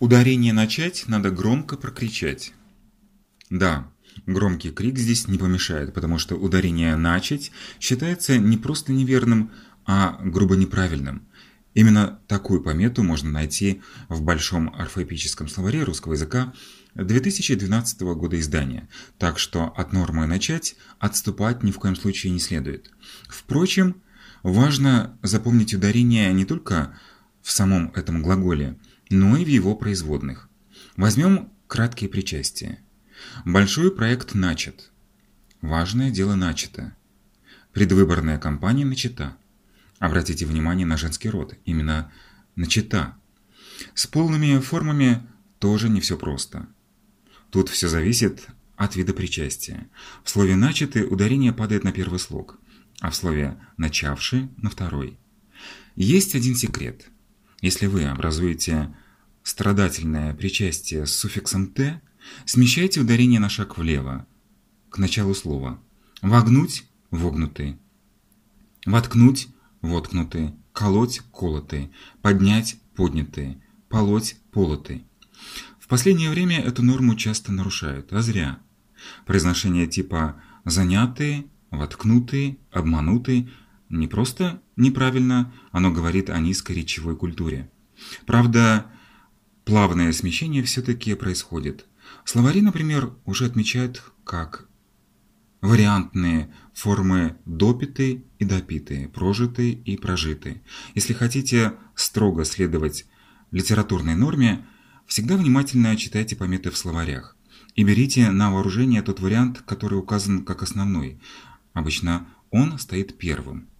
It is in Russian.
Ударение начать надо громко прокричать. Да, громкий крик здесь не помешает, потому что ударение начать считается не просто неверным, а грубо неправильным. Именно такую помету можно найти в Большом орфоэпическом словаре русского языка 2012 года издания, так что от нормы начать отступать ни в коем случае не следует. Впрочем, важно запомнить ударение не только в самом этом глаголе, но и в его производных. Возьмем краткие причастия. Большой проект начат. Важное дело начато. Предвыборная кампания начата. Обратите внимание на женский род, именно начата. С полными формами тоже не все просто. Тут все зависит от вида причастия. В слове «начатый» ударение падает на первый слог, а в слове «начавший» – на второй. Есть один секрет. Если вы образуете страдательное причастие с суффиксом «т», смещайте ударение на шаг влево, к началу слова. Вогнуть – вогнутый. Воткнуть – воткнутый. Колоть – колотый. Поднять – поднятый. Полоть – полотый. В последнее время эту норму часто нарушают, а зря. Произношение типа «занятые», «воткнутые», «обманутые» не просто неправильно, оно говорит о низкой речевой культуре. Правда, плавное смещение все-таки происходит. Словари, например, уже отмечают как вариантные формы допитый и допитый, прожитый и прожитый. Если хотите строго следовать литературной норме, Всегда внимательно читайте пометы в словарях и берите на вооружение тот вариант, который указан как основной. Обычно он стоит первым.